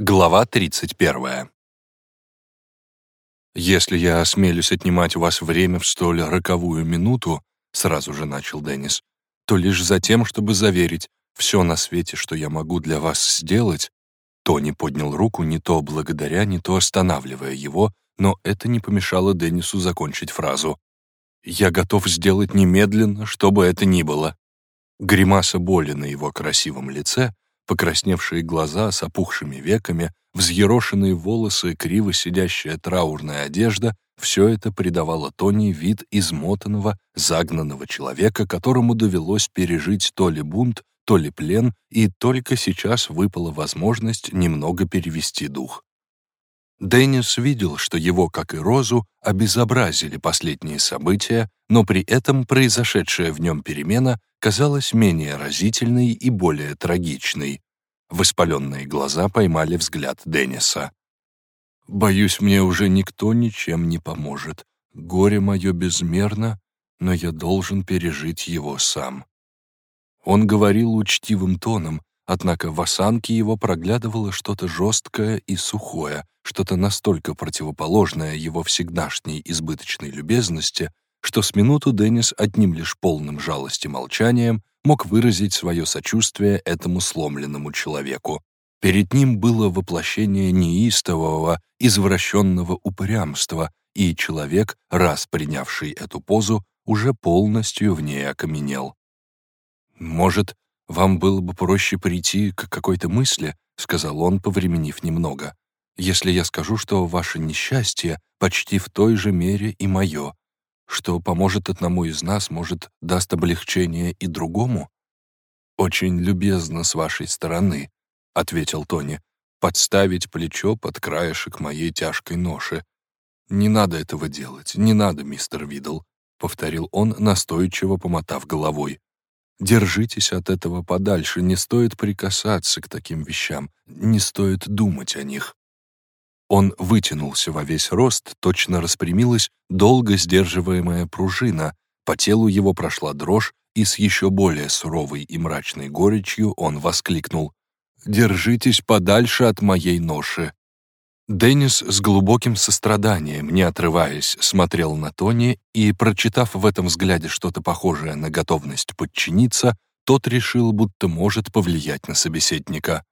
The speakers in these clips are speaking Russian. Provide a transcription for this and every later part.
Глава 31. «Если я осмелюсь отнимать у вас время в столь роковую минуту», сразу же начал Деннис, то лишь за тем, чтобы заверить, все на свете, что я могу для вас сделать, Тони поднял руку не то благодаря, не то останавливая его, но это не помешало Деннису закончить фразу. «Я готов сделать немедленно, что бы это ни было». Гримаса боли на его красивом лице покрасневшие глаза с опухшими веками, взъерошенные волосы, криво сидящая траурная одежда — все это придавало Тони вид измотанного, загнанного человека, которому довелось пережить то ли бунт, то ли плен, и только сейчас выпала возможность немного перевести дух. Деннис видел, что его, как и Розу, обезобразили последние события, но при этом произошедшая в нем перемена казалась менее разительной и более трагичной. Воспаленные глаза поймали взгляд Денниса. «Боюсь, мне уже никто ничем не поможет. Горе мое безмерно, но я должен пережить его сам». Он говорил учтивым тоном, однако в осанке его проглядывало что-то жесткое и сухое, что-то настолько противоположное его всегдашней избыточной любезности, что с минуту Деннис одним лишь полным жалости молчанием мог выразить свое сочувствие этому сломленному человеку. Перед ним было воплощение неистового, извращенного упрямства, и человек, раз принявший эту позу, уже полностью в ней окаменел. «Может, вам было бы проще прийти к какой-то мысли?» — сказал он, повременив немного если я скажу, что ваше несчастье почти в той же мере и мое, что поможет одному из нас, может, даст облегчение и другому?» «Очень любезно с вашей стороны», — ответил Тони, «подставить плечо под краешек моей тяжкой ноши. Не надо этого делать, не надо, мистер Видл», — повторил он, настойчиво помотав головой. «Держитесь от этого подальше, не стоит прикасаться к таким вещам, не стоит думать о них». Он вытянулся во весь рост, точно распрямилась долго сдерживаемая пружина, по телу его прошла дрожь, и с еще более суровой и мрачной горечью он воскликнул «Держитесь подальше от моей ноши». Деннис с глубоким состраданием, не отрываясь, смотрел на Тони, и, прочитав в этом взгляде что-то похожее на готовность подчиниться, тот решил, будто может повлиять на собеседника.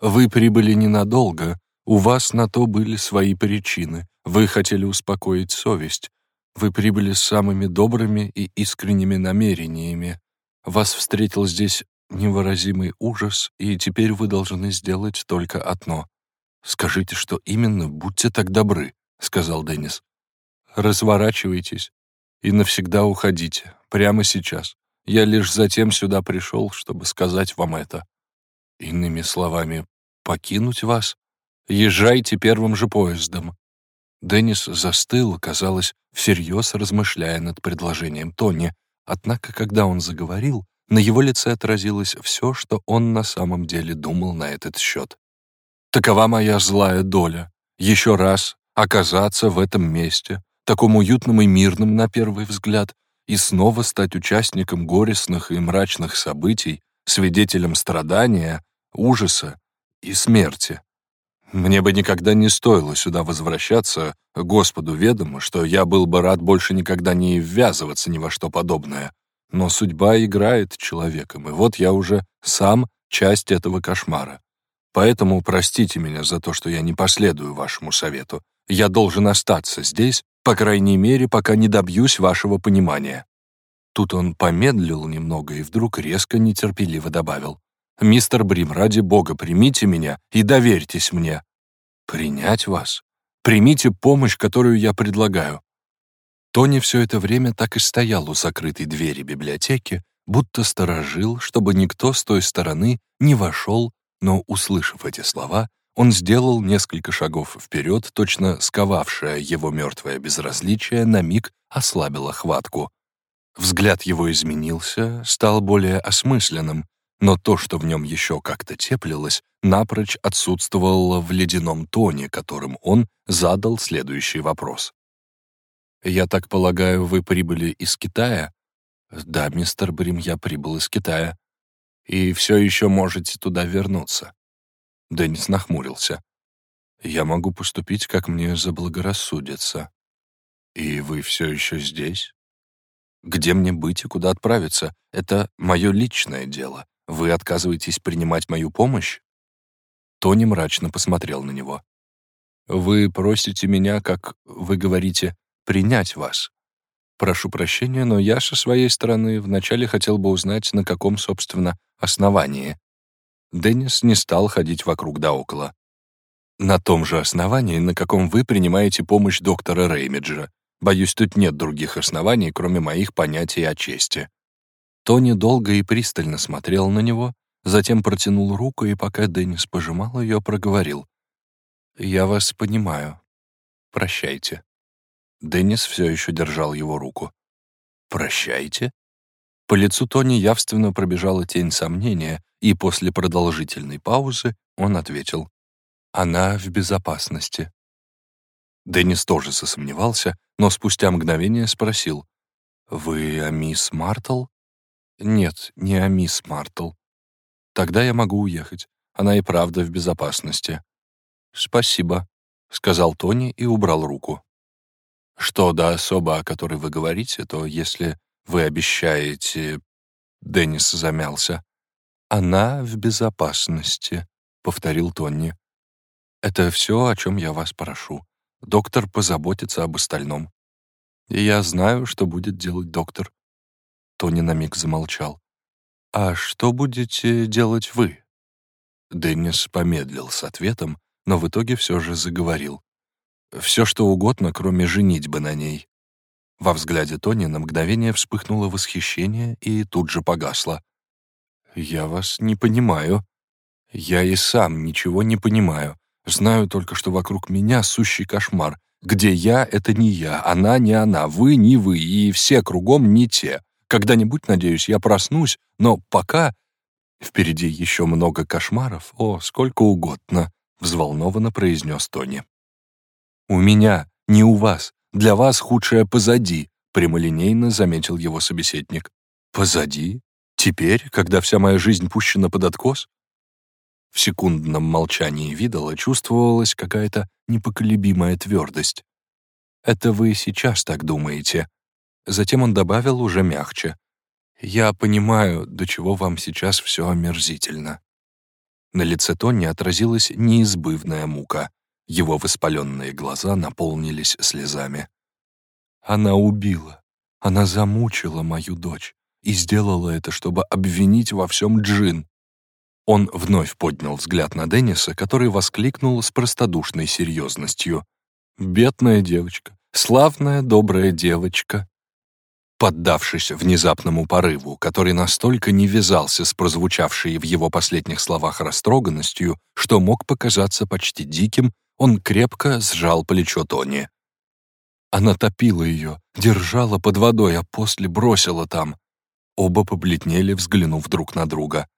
«Вы прибыли ненадолго, у вас на то были свои причины. Вы хотели успокоить совесть. Вы прибыли с самыми добрыми и искренними намерениями. Вас встретил здесь невыразимый ужас, и теперь вы должны сделать только одно. Скажите, что именно, будьте так добры, — сказал Деннис. Разворачивайтесь и навсегда уходите, прямо сейчас. Я лишь затем сюда пришел, чтобы сказать вам это. Иными словами, покинуть вас? Езжайте первым же поездом». Деннис застыл, казалось, всерьез размышляя над предложением Тони, однако, когда он заговорил, на его лице отразилось все, что он на самом деле думал на этот счет. «Такова моя злая доля. Еще раз оказаться в этом месте, таком уютном и мирном на первый взгляд, и снова стать участником горестных и мрачных событий, свидетелем страдания, ужаса и смерти. Мне бы никогда не стоило сюда возвращаться, Господу ведомо, что я был бы рад больше никогда не ввязываться ни во что подобное. Но судьба играет человеком, и вот я уже сам часть этого кошмара. Поэтому простите меня за то, что я не последую вашему совету. Я должен остаться здесь, по крайней мере, пока не добьюсь вашего понимания». Тут он помедлил немного и вдруг резко нетерпеливо добавил. «Мистер Брим, ради бога, примите меня и доверьтесь мне». «Принять вас? Примите помощь, которую я предлагаю». Тони все это время так и стоял у закрытой двери библиотеки, будто сторожил, чтобы никто с той стороны не вошел, но, услышав эти слова, он сделал несколько шагов вперед, точно сковавшее его мертвое безразличие на миг ослабило хватку. Взгляд его изменился, стал более осмысленным, но то, что в нем еще как-то теплилось, напрочь отсутствовало в ледяном тоне, которым он задал следующий вопрос. «Я так полагаю, вы прибыли из Китая?» «Да, мистер Брим, я прибыл из Китая. И все еще можете туда вернуться». Деннис нахмурился. «Я могу поступить, как мне заблагорассудится. И вы все еще здесь? Где мне быть и куда отправиться? Это мое личное дело. Вы отказываетесь принимать мою помощь?» Тони мрачно посмотрел на него. «Вы просите меня, как вы говорите, принять вас. Прошу прощения, но я со своей стороны вначале хотел бы узнать, на каком, собственно, основании. Деннис не стал ходить вокруг да около. На том же основании, на каком вы принимаете помощь доктора Реймиджа. Боюсь, тут нет других оснований, кроме моих понятий о чести. Тони долго и пристально смотрел на него, затем протянул руку и, пока Деннис пожимал ее, проговорил. «Я вас понимаю. Прощайте». Деннис все еще держал его руку. «Прощайте?» По лицу Тони явственно пробежала тень сомнения, и после продолжительной паузы он ответил. «Она в безопасности». Деннис тоже засомневался, но спустя мгновение спросил. «Вы о мисс Мартл?» «Нет, не о мисс Мартл. Тогда я могу уехать. Она и правда в безопасности». «Спасибо», — сказал Тони и убрал руку. Что до особо, о которой вы говорите, то если вы обещаете...» Деннис замялся. «Она в безопасности», — повторил Тонни. «Это все, о чем я вас прошу. Доктор позаботится об остальном. И я знаю, что будет делать доктор». Тони на миг замолчал. «А что будете делать вы?» Деннис помедлил с ответом, но в итоге все же заговорил. Все что угодно, кроме женитьбы на ней. Во взгляде Тони на мгновение вспыхнуло восхищение и тут же погасло. «Я вас не понимаю. Я и сам ничего не понимаю. Знаю только, что вокруг меня сущий кошмар. Где я — это не я, она — не она, вы — не вы, и все кругом не те. Когда-нибудь, надеюсь, я проснусь, но пока... Впереди еще много кошмаров, о, сколько угодно», — взволнованно произнес Тони. «У меня, не у вас. Для вас худшее позади», — прямолинейно заметил его собеседник. «Позади? Теперь, когда вся моя жизнь пущена под откос?» В секундном молчании видала чувствовалась какая-то непоколебимая твердость. «Это вы сейчас так думаете». Затем он добавил уже мягче. «Я понимаю, до чего вам сейчас все омерзительно». На лице Тони отразилась неизбывная мука. Его воспаленные глаза наполнились слезами. Она убила, она замучила мою дочь и сделала это, чтобы обвинить во всем Джин. Он вновь поднял взгляд на Денниса, который воскликнул с простодушной серьезностью. «Бедная девочка, славная добрая девочка». Поддавшись внезапному порыву, который настолько не вязался с прозвучавшей в его последних словах растроганностью, что мог показаться почти диким, он крепко сжал плечо Тони. Она топила ее, держала под водой, а после бросила там. Оба побледнели, взглянув друг на друга.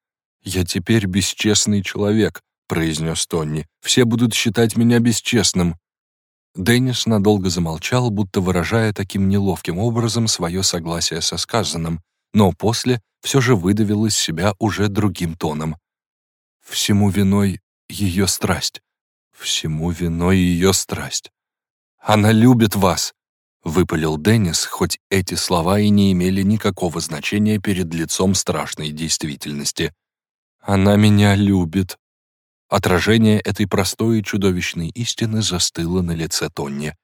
«Я теперь бесчестный человек», — произнес Тони. «Все будут считать меня бесчестным». Деннис надолго замолчал, будто выражая таким неловким образом свое согласие со сказанным, но после все же выдавил из себя уже другим тоном. «Всему виной ее страсть. Всему виной ее страсть. «Она любит вас!» — выпалил Деннис, хоть эти слова и не имели никакого значения перед лицом страшной действительности. «Она меня любит!» Отражение этой простой и чудовищной истины застыло на лице Тонни.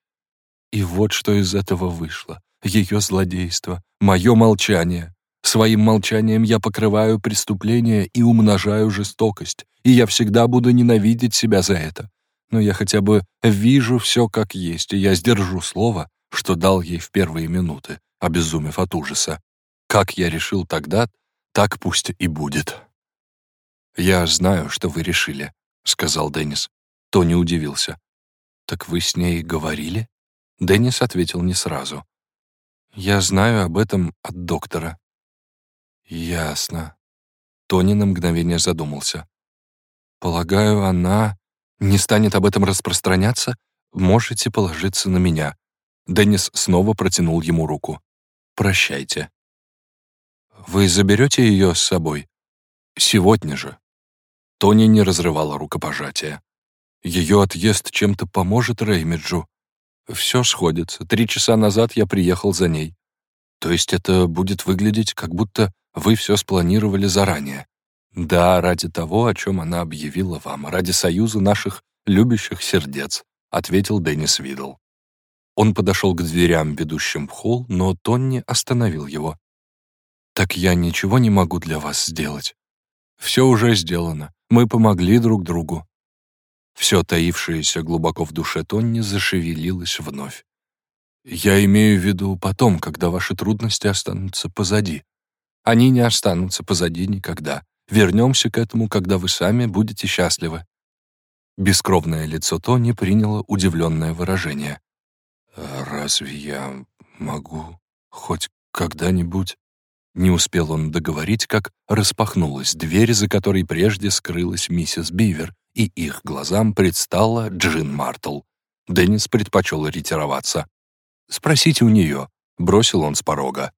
И вот что из этого вышло. Ее злодейство, мое молчание. Своим молчанием я покрываю преступление и умножаю жестокость, и я всегда буду ненавидеть себя за это но я хотя бы вижу все как есть, и я сдержу слово, что дал ей в первые минуты, обезумев от ужаса. Как я решил тогда, так пусть и будет. «Я знаю, что вы решили», — сказал Деннис. Тони удивился. «Так вы с ней говорили?» Деннис ответил не сразу. «Я знаю об этом от доктора». «Ясно». Тони на мгновение задумался. «Полагаю, она...» не станет об этом распространяться, можете положиться на меня». Деннис снова протянул ему руку. «Прощайте». «Вы заберете ее с собой?» «Сегодня же». Тони не разрывала рукопожатия. Ее отъезд чем-то поможет Реймиджу. Все сходится. Три часа назад я приехал за ней. То есть это будет выглядеть, как будто вы все спланировали заранее. Да, ради того, о чем она объявила вам, ради союза наших любящих сердец, ответил Деннис Видл. Он подошел к дверям, ведущим в холл, но Тонни остановил его. «Так я ничего не могу для вас сделать. Все уже сделано. Мы помогли друг другу. Все таившееся глубоко в душе Тонни зашевелилось вновь. «Я имею в виду потом, когда ваши трудности останутся позади. Они не останутся позади никогда. Вернемся к этому, когда вы сами будете счастливы». Бескровное лицо Тони приняло удивленное выражение. «Разве я могу хоть когда-нибудь?» Не успел он договорить, как распахнулась дверь, за которой прежде скрылась миссис Бивер, и их глазам предстала Джин Мартл. Деннис предпочел ретироваться. «Спросите у нее», — бросил он с порога.